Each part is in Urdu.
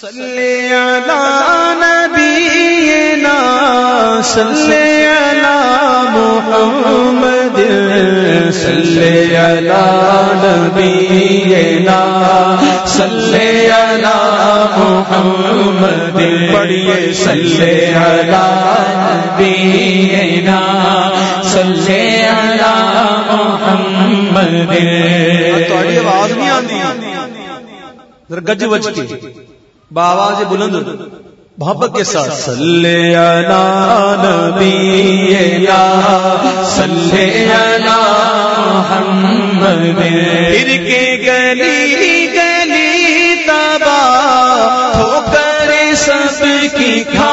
صلی علی نبینا صلی علی محمد، صلی علی نبینا صلی علی محمد، پڑھیے صلی علی نبینا صلی علی محمد۔ تھوڑی آواز نہیں آتی گج بج کے۔ باواز بلند. محبت کے ساتھ. صلی علی محمد. پھر کے گلی گلی تبا ہو کر سب کی کھائے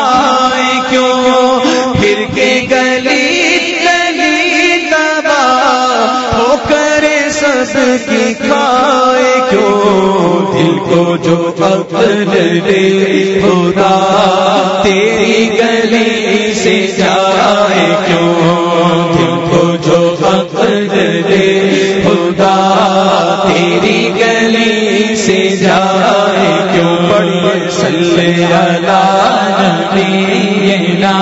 سب کی کھائے کیوں؟ دل کو جو عقل دے خدا، تیری گلی سے جائے کیوں؟ دل کو جو عقل دے خدا، تیری گلی سے جائے کیوں؟ بڑی صلی علی نبینا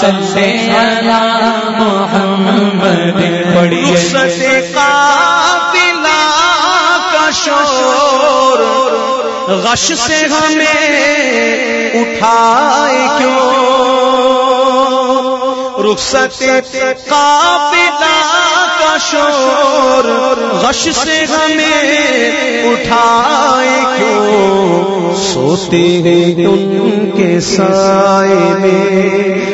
صلی علی محمد شور غش سے ہمیں اٹھائے کیوں؟ رخصت قافلہ کا شور غش سے ہمیں اٹھائے کیوں؟ سوتے ہیں ان کے سائے میں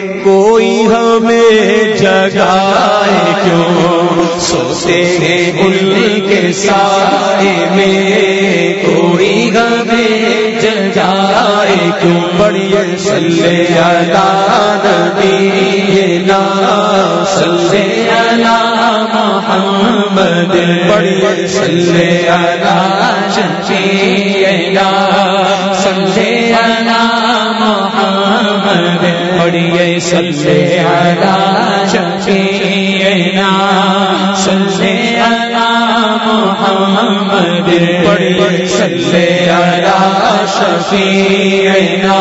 جگائے کیوں؟ سوتے ہیں ان کے سائے میں۔ کوئی ہمیں جگائے کیوں؟ بڑی صلی علی نبینا صلی علی محمد۔ بڑی صلی علی شفیعنا صلی علی محمد۔ بڑی صلی علی شفیعنا صلی علی محمد بڑی صلی علی شفیعنا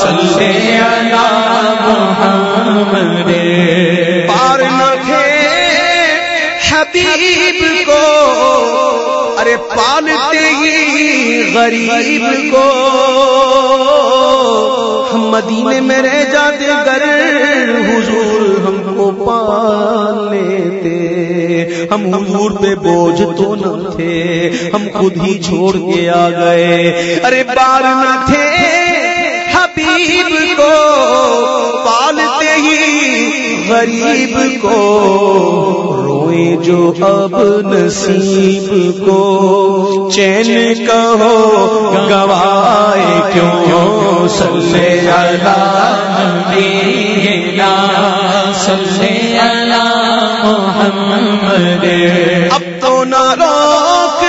صلی علی محمد۔ پار نہ تھے حبیب کو، ارے پالتے ہی غریب کو۔ ہم مدینے میں رہ جاتے گر پال لیتے ہم حضور پہ بوجھ تو نہ تھے، ہم خود ہی چھوڑ کے آ گئے۔ ارے بار نہ تھے، حبیب کو پالتے ہی غریب کو۔ روئے جو اب نصیب کو۔ چین کہو گوائے کیوں؟ صلی علی نبینا صلی علی محمد۔ اب تو نہ روک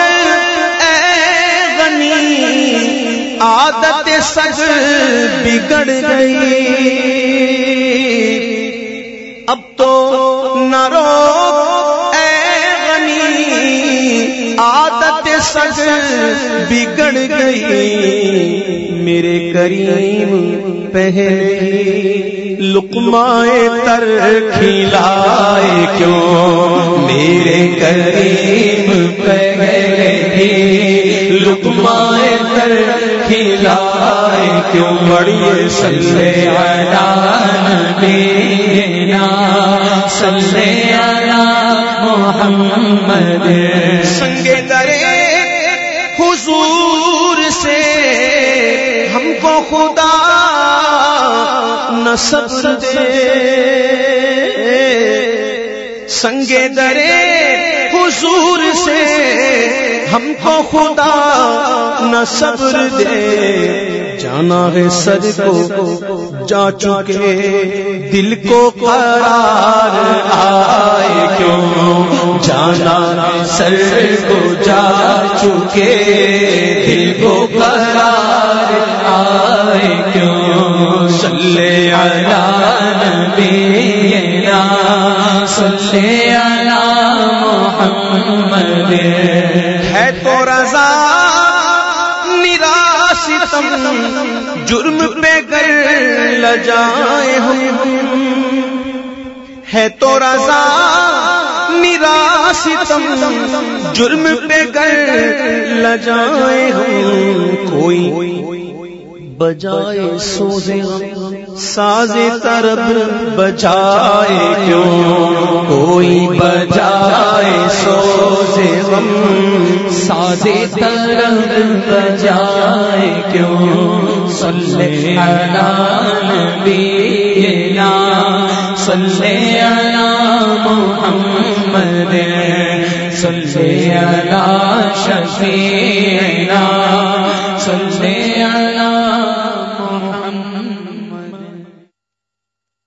اے غنی، عادت سج بگڑ گئی۔ اب تو نہ روک اے غنی، عادت سج بگڑ گئی۔ میرے کریم پہلے۔ لقمائے تر کھلائے کیوں؟ میرے کریم پہلے ہی لقمائے تر کھلائے کیوں؟ بڑی صلی علی نبینا صلی علی محمد۔ سنگ درے حضور سے ہم کو خدا نصب دے سنگ درے حضور سے ہم کو خدا نہ صبر دے۔ جانا ہے سر کو، جا چکے دل کو قرار۔ آئے کیوں؟ جانا ہے سر کو جا چکے دل کو قرار۔ علی محمد ہے تو رضا نراش جرم پہ کر لجائے ہم۔ ہے تو رضا میرا جرم پہ کر لجائے ہم۔ کوئی بجائے سوزے ساز طرب بجائے کیوں؟ کوئی بجائے سوزے غم سازے طرب بجائے کیوں؟ صلی علی نبینا صلی علی محمد صلی علی شفیعنا